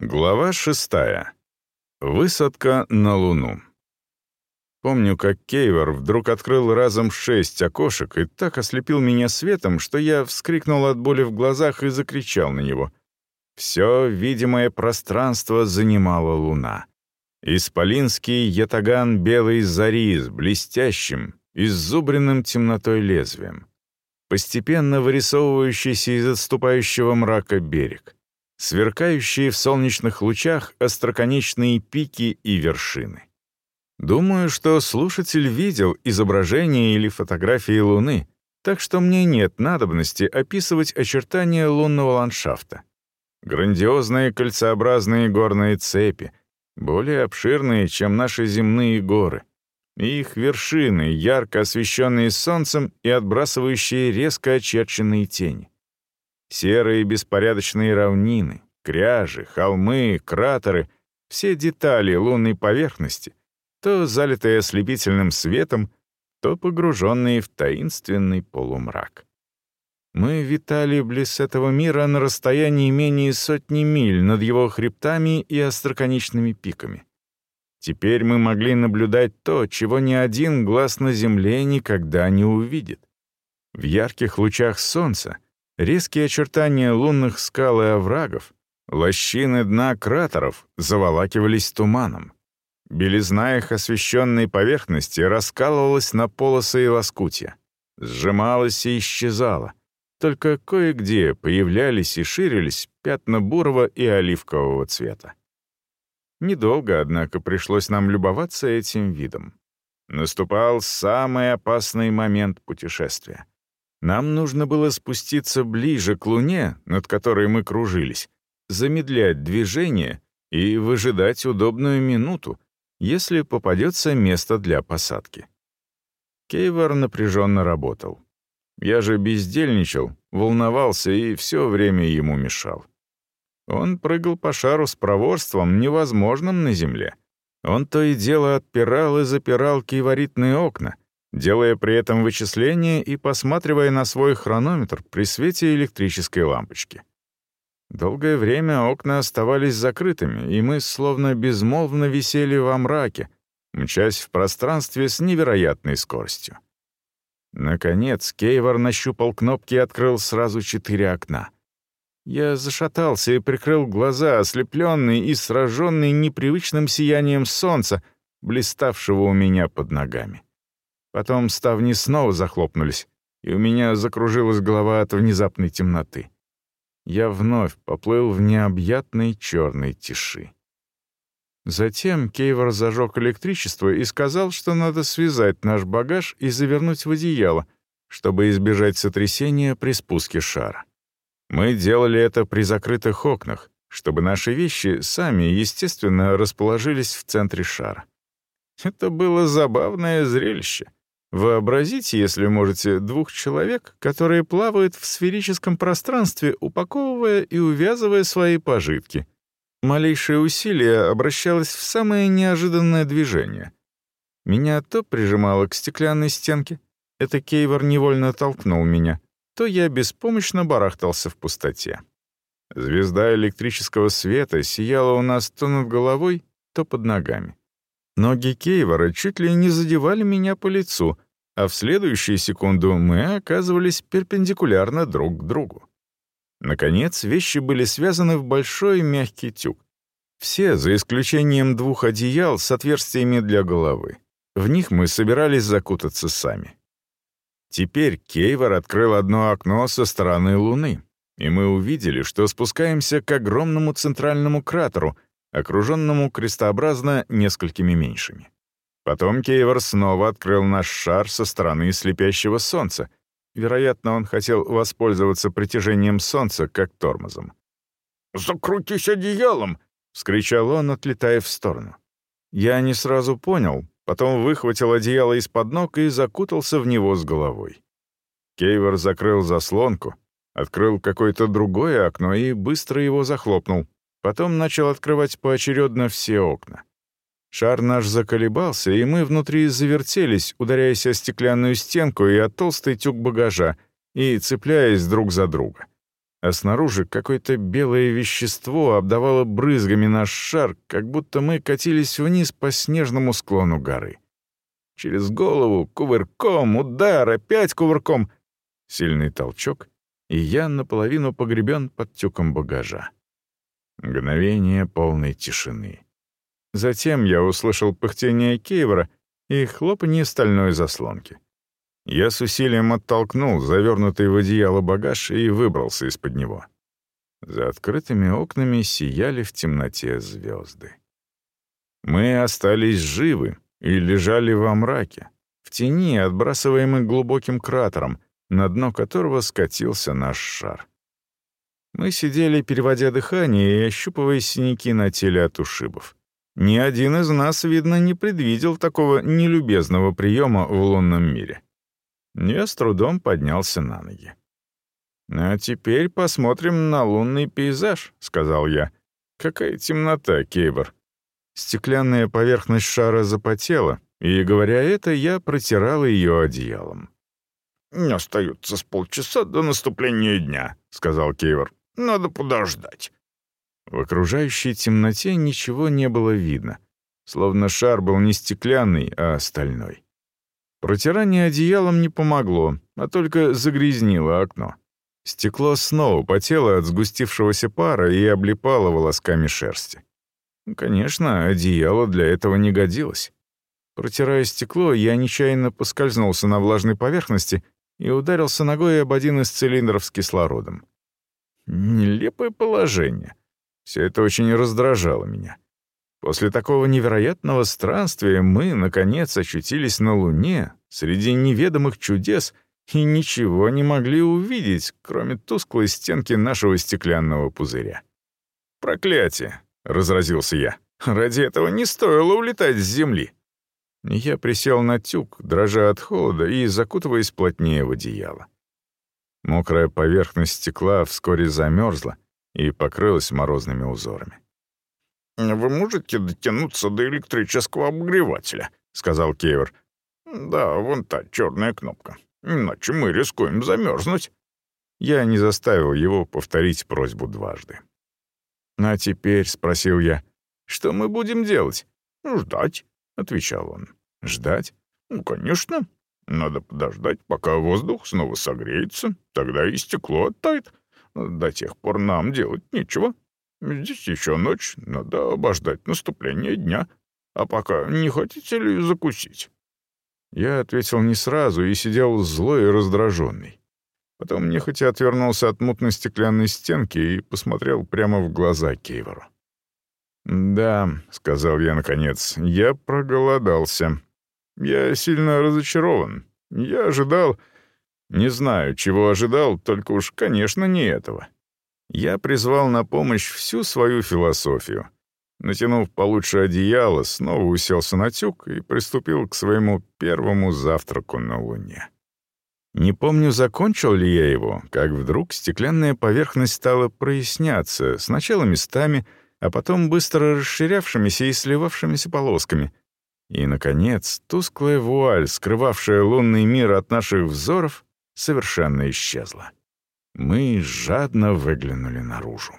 Глава шестая. Высадка на Луну. Помню, как Кейвор вдруг открыл разом шесть окошек и так ослепил меня светом, что я вскрикнул от боли в глазах и закричал на него. Все видимое пространство занимала Луна. Исполинский ятаган белой зари с блестящим, иззубренным темнотой лезвием. Постепенно вырисовывающийся из отступающего мрака берег — сверкающие в солнечных лучах остроконечные пики и вершины. Думаю, что слушатель видел изображение или фотографии Луны, так что мне нет надобности описывать очертания лунного ландшафта. Грандиозные кольцеобразные горные цепи, более обширные, чем наши земные горы, и их вершины, ярко освещенные солнцем и отбрасывающие резко очерченные тени. Серые беспорядочные равнины, кряжи, холмы, кратеры — все детали лунной поверхности, то залитые ослепительным светом, то погруженные в таинственный полумрак. Мы витали близ этого мира на расстоянии менее сотни миль над его хребтами и остроконечными пиками. Теперь мы могли наблюдать то, чего ни один глаз на Земле никогда не увидит. В ярких лучах солнца — Резкие очертания лунных скал и оврагов, лощины дна кратеров заволакивались туманом. Белизна их освещенной поверхности раскалывалась на полосы и лоскутья, сжималась и исчезала. Только кое-где появлялись и ширились пятна бурого и оливкового цвета. Недолго, однако, пришлось нам любоваться этим видом. Наступал самый опасный момент путешествия. Нам нужно было спуститься ближе к Луне, над которой мы кружились, замедлять движение и выжидать удобную минуту, если попадется место для посадки. Кейвор напряженно работал. Я же бездельничал, волновался и все время ему мешал. Он прыгал по шару с проворством, невозможным на Земле. Он то и дело отпирал и запирал кейворитные окна, делая при этом вычисления и посматривая на свой хронометр при свете электрической лампочки. Долгое время окна оставались закрытыми, и мы словно безмолвно висели во мраке, мчась в пространстве с невероятной скоростью. Наконец, Кейвор нащупал кнопки и открыл сразу четыре окна. Я зашатался и прикрыл глаза, ослепленный и сраженный непривычным сиянием солнца, блиставшего у меня под ногами. Потом ставни снова захлопнулись, и у меня закружилась голова от внезапной темноты. Я вновь поплыл в необъятной черной тиши. Затем Кейвор зажег электричество и сказал, что надо связать наш багаж и завернуть в одеяло, чтобы избежать сотрясения при спуске шара. Мы делали это при закрытых окнах, чтобы наши вещи сами, естественно, расположились в центре шара. Это было забавное зрелище — Вообразите, если можете, двух человек, которые плавают в сферическом пространстве, упаковывая и увязывая свои пожитки. Малейшее усилие обращалось в самое неожиданное движение. Меня то прижимало к стеклянной стенке, это Кейвор невольно толкнул меня, то я беспомощно барахтался в пустоте. Звезда электрического света сияла у нас то над головой, то под ногами. Ноги Кейвора чуть ли не задевали меня по лицу, а в следующую секунду мы оказывались перпендикулярно друг к другу. Наконец, вещи были связаны в большой мягкий тюк. Все, за исключением двух одеял с отверстиями для головы. В них мы собирались закутаться сами. Теперь Кейвор открыл одно окно со стороны Луны, и мы увидели, что спускаемся к огромному центральному кратеру — окруженному крестообразно несколькими меньшими. Потом Кейвор снова открыл наш шар со стороны слепящего солнца. Вероятно, он хотел воспользоваться притяжением солнца как тормозом. «Закрутись одеялом!» — вскричал он, отлетая в сторону. Я не сразу понял, потом выхватил одеяло из-под ног и закутался в него с головой. Кейвор закрыл заслонку, открыл какое-то другое окно и быстро его захлопнул, Потом начал открывать поочередно все окна. Шар наш заколебался, и мы внутри завертелись, ударяясь о стеклянную стенку и о толстый тюк багажа, и цепляясь друг за друга. а снаружи какое-то белое вещество обдавало брызгами наш шар, как будто мы катились вниз по снежному склону горы. Через голову, кувырком, удар, опять кувырком. Сильный толчок, и я наполовину погребен под тюком багажа. Мгновение полной тишины. Затем я услышал пыхтение Кейвора и хлопанье стальной заслонки. Я с усилием оттолкнул завернутый в одеяло багаж и выбрался из-под него. За открытыми окнами сияли в темноте звезды. Мы остались живы и лежали во мраке, в тени, отбрасываемой глубоким кратером, на дно которого скатился наш шар. Мы сидели, переводя дыхание и ощупывая синяки на теле от ушибов. Ни один из нас, видно, не предвидел такого нелюбезного приема в лунном мире. Я с трудом поднялся на ноги. «А теперь посмотрим на лунный пейзаж», — сказал я. «Какая темнота, Кейбор». Стеклянная поверхность шара запотела, и, говоря это, я протирал ее одеялом. «Не остается с полчаса до наступления дня», — сказал Кейвор. «Надо подождать». В окружающей темноте ничего не было видно, словно шар был не стеклянный, а стальной. Протирание одеялом не помогло, а только загрязнило окно. Стекло снова потело от сгустившегося пара и облипало волосками шерсти. Конечно, одеяло для этого не годилось. Протирая стекло, я нечаянно поскользнулся на влажной поверхности и ударился ногой об один из цилиндров с кислородом. Нелепое положение. Все это очень раздражало меня. После такого невероятного странствия мы, наконец, очутились на Луне, среди неведомых чудес, и ничего не могли увидеть, кроме тусклой стенки нашего стеклянного пузыря. «Проклятие!» — разразился я. «Ради этого не стоило улетать с Земли!» Я присел на тюк, дрожа от холода и закутываясь плотнее в одеяло. Мокрая поверхность стекла вскоре замерзла и покрылась морозными узорами. «Вы можете дотянуться до электрического обогревателя?» — сказал Кевер. «Да, вон та черная кнопка. Иначе мы рискуем замерзнуть». Я не заставил его повторить просьбу дважды. «А теперь», — спросил я, — «что мы будем делать?» «Ждать», — отвечал он. «Ждать? Ну, конечно. Надо подождать, пока воздух снова согреется, тогда и стекло оттает. До тех пор нам делать нечего». Здесь еще ночь, надо обождать наступления дня. А пока не хотите ли закусить?» Я ответил не сразу и сидел злой и раздраженный. Потом нехотя отвернулся от мутной стеклянной стенки и посмотрел прямо в глаза Кейвору. «Да», — сказал я наконец, — «я проголодался. Я сильно разочарован. Я ожидал... Не знаю, чего ожидал, только уж, конечно, не этого я призвал на помощь всю свою философию. Натянув получше одеяло, снова уселся на тюк и приступил к своему первому завтраку на Луне. Не помню, закончил ли я его, как вдруг стеклянная поверхность стала проясняться, сначала местами, а потом быстро расширявшимися и сливавшимися полосками. И, наконец, тусклая вуаль, скрывавшая лунный мир от наших взоров, совершенно исчезла. Мы жадно выглянули наружу.